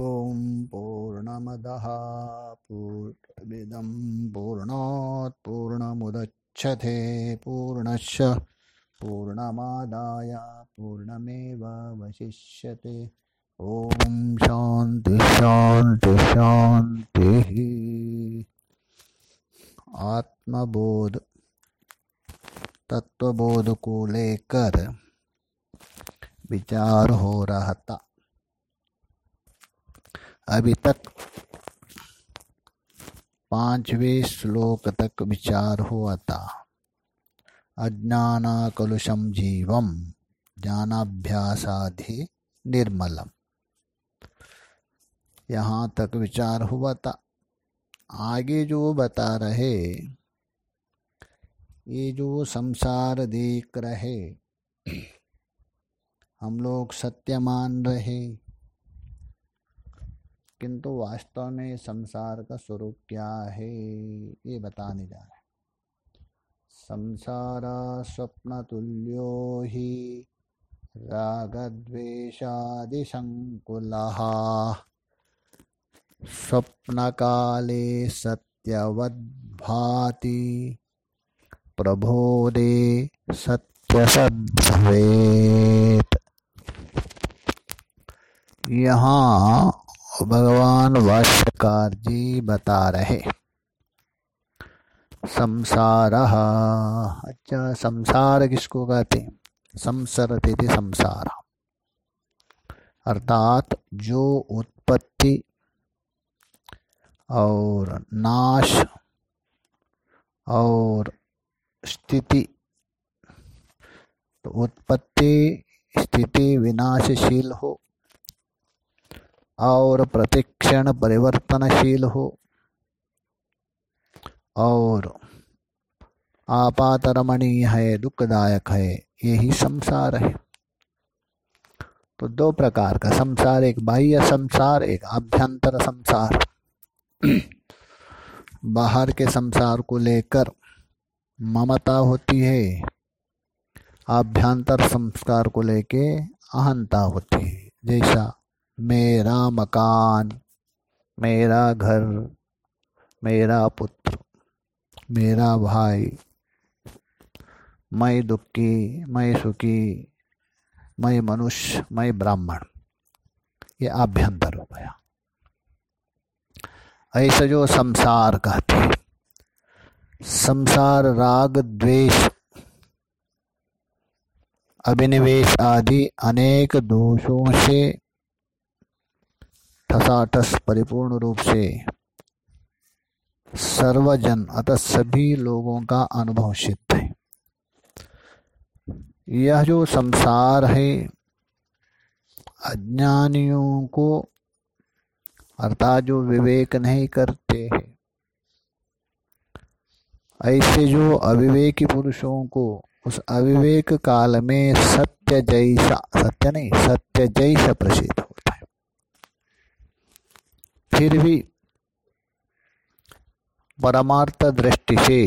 ॐ पूर्णमदः पूर्णमिदं पूर्णात् पूर्णमुदच्छते पूर्णश्च पूर्णमादाय पूर्णमेवावशिष्यते ॐ शान्ति शान्ति शान्तिः। आत्मबोध तत्वबोध को लेकर विचार हो रहा था अभी तक पाँचवें श्लोक तक विचार हुआ था। अज्ञानाकलुषम जीवम ज्ञानाभ्यासाधि निर्मलम। यहाँ तक विचार हुआ था। आगे जो बता रहे, ये जो संसार देख रहे, हम लोग सत्य मान रहे किंतु वास्तव में संसार का स्वरूप क्या है, ये बताने जा रहे संसार स्वप्न तुल्यो ही रागद्वेषादि संकुलः स्वप्न काले सत्यवद्भाति प्रबोधे सत्यसद्भवेत्। यहाँ भगवान भाष्यकार जी बता रहे। संसार अच्छा संसार किसको कहते हैं? संसरते थे संसार। अर्थात जो उत्पत्ति और नाश और स्थिति तो उत्पत्ति, स्थिति विनाशशील हो। और प्रतिक्षण परिवर्तनशील हो और आपातरमणीय है, दुखदायक है, यही संसार है। तो दो प्रकार का संसार, एक बाह्य संसार, एक आभ्यंतर संसार। बाहर के संसार को लेकर ममता होती है, आभ्यंतर संस्कार को लेके अहंता होती है, जैसा मेरा मकान, मेरा घर, मेरा पुत्र, मेरा भाई। मैं दुखी, मैं सुखी, मैं मनुष्य, मैं ब्राह्मण। ये आभ्यंतर हो गया। ऐसा जो संसार कहते संसार, राग, द्वेष, अभिनिवेश आदि अनेक दोषों से ठसाठस परिपूर्ण रूप से सर्वजन, अतः सभी लोगों का अनुभव सिद्ध है। यह जो संसार है, अज्ञानियों को, अर्थात जो विवेक नहीं करते हैं, ऐसे जो अविवेकी पुरुषों को, उस अविवेक काल में सत्य जैसा, सत्य नहीं, सत्य जैसा प्रसिद्ध। फिर भी परमार्थ दृष्टि से,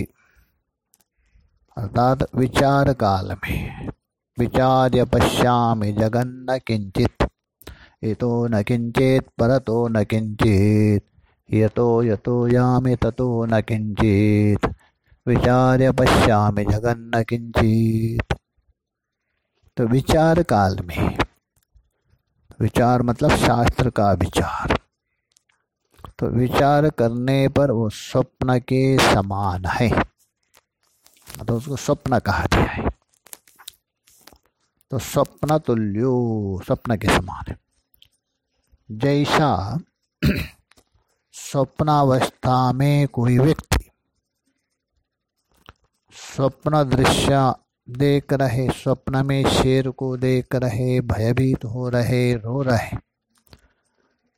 अर्थात विचार काल में, विचार्य पश्यामि जगन्न किंचित इतो न किंचित परतो न किंचित यतो यतो यामि ततो न किंचित विचार्य पश्यामि जगन्न किंचित तो विचार काल में, विचार मतलब शास्त्र का विचार। तो विचार करने पर वो स्वप्न के समान है। तो उसको स्वप्न कहा गया है। तो स्वप्न तुल्यो, स्वप्न के समान है। जैसा स्वप्नावस्था में कोई व्यक्ति स्वप्न दृश्य देख रहे, स्वप्न में शेर को देख रहे, भयभीत हो रहे, रो रहे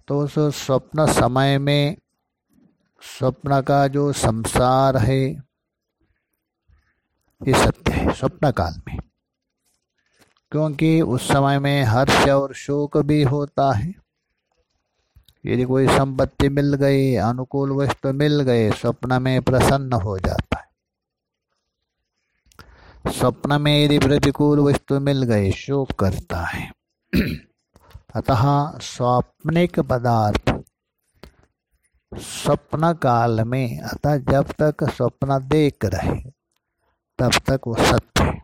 तो उस स्वप्न समय में, स्वप्न का जो संसार है, ये सत्य है, स्वप्न काल में। क्योंकि उस समय में हर्ष और शोक भी होता है। यदि कोई संपत्ति मिल गई, अनुकूल वस्तु मिल गए स्वप्न में प्रसन्न हो जाता है। स्वप्न में यदि प्रतिकूल वस्तु मिल गए शोक करता है। अतः स्वाप्निक पदार्थ। स्वप्न काल में, अतः जब तक स्वप्न देख रहे, तब तक वो सत्य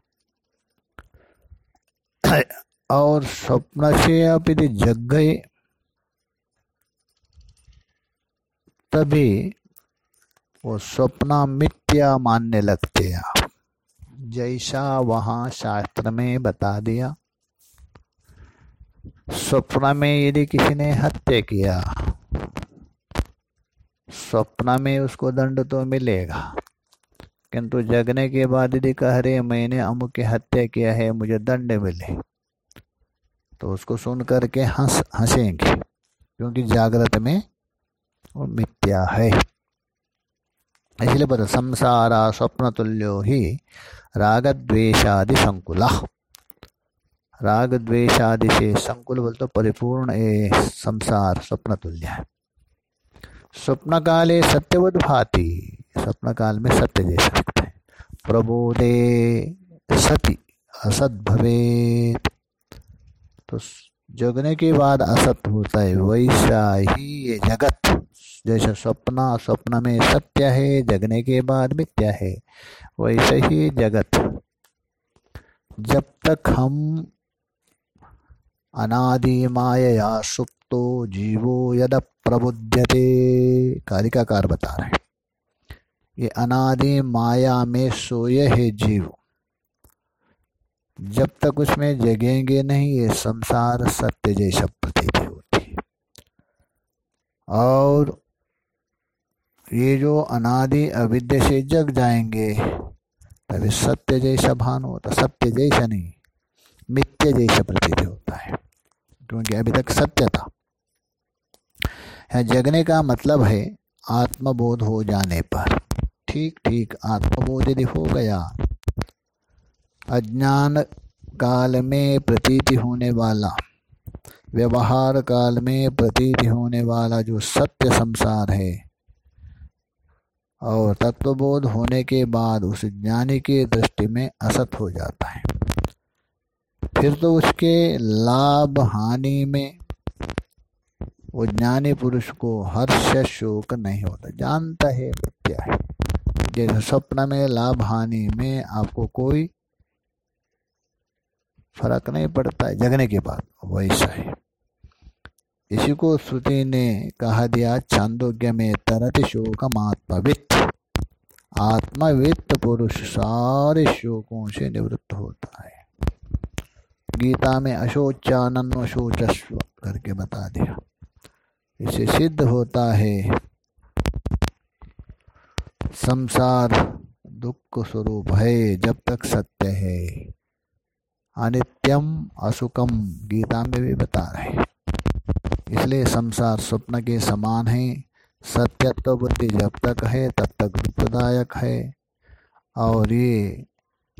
और स्वप्न से आप यदि जग गए, तभी वो स्वप्न मिथ्या मानने लगते हैं जैसा वहाँ शास्त्र में बता दिया स्वप्न में यदि किसी ने हत्या किया, स्वप्न में उसको दंड तो मिलेगा। किंतु जगने के बाद यदि कह रहे मैंने अमुक की हत्या किया है, मुझे दंड मिले तो उसको सुन करके हंस, हंसेंगे, क्योंकि जागृत में वो मिथ्या है। इसलिए बता संसारा स्वप्न तुल्यो ही राग द्वेशादि संकुला राग द्वेशादि से संकुल बोल तो परिपूर्ण ए संसार स्वप्न तुल्य है। स्वप्न काले सत्यवद भाति स्वप्न काल में सत्य जैसा लगता है। प्रबोधे सती, असत भवेत। तो जगने के बाद असत होता है, वैसा ही ये जगत। जैसे स्वप्न स्वप्न में सत्य है, जगने के बाद मिथ्या है, वैसे ही जगत। जब तक हम अनादि माया सुप्तो जीवो यद प्रबुद्धते कारिकाकार बता रहे ये अनादि माया में सोए है जीव। जब तक उसमें जगेंगे नहीं, ये संसार सत्य जैसा प्रतीत होती है। और ये जो अनादि अविद्य से जग जाएँगे, तभी सत्य जैसा भान होता, सत्य जैसा नहीं, मिथ्य जैसा प्रतीत होता है। क्योंकि अभी तक सत्य था। है, जगने का मतलब है आत्मबोध हो जाने पर। ठीक ठीक, आत्मबोध यदि हो गया, अज्ञान काल में प्रतीति होने वाला, व्यवहार काल में प्रतीति होने वाला जो सत्य संसार है, और तत्वबोध होने के बाद उस ज्ञानी की दृष्टि में असत हो जाता है। फिर तो उसके लाभ हानि में वो ज्ञानी पुरुष को हर्ष शोक नहीं होता। जानता है क्या है। जैसे स्वप्न में लाभ हानि में आपको कोई फ़र्क नहीं पड़ता है। जगने के बाद वैसा है। इसी को श्रुति ने कहा दिया चांदोग्य में तरत शोकम आत्मवित्त आत्मवित्त पुरुष सारे शोकों से निवृत्त होता है। गीता में अशोचानन अशोचस्व करके बता दिया। इसे सिद्ध होता है, संसार दुख स्वरूप है, जब तक सत्य है। अनित्यम असुकम गीता में भी बता रहे इसलिए संसार स्वप्न के समान है, सत्यत्व बुद्धि जब तक है, तब तक दुखदायक है। और ये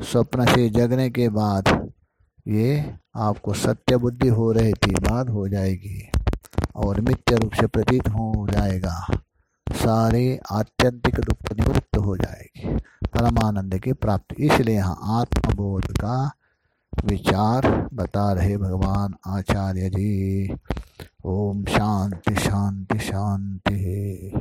स्वप्न से जगने के बाद ये आपको सत्य बुद्धि हो रही थी बाद हो जाएगी और मिथ्य रूप से प्रतीत हो जाएगा। सारे आत्यंतिक दुख निवृत्त हो जाएगी। परमानंद की प्राप्ति। इसलिए यहाँ आत्मबोध का विचार बता रहे भगवान आचार्य जी। ओम शांति शांति शांति।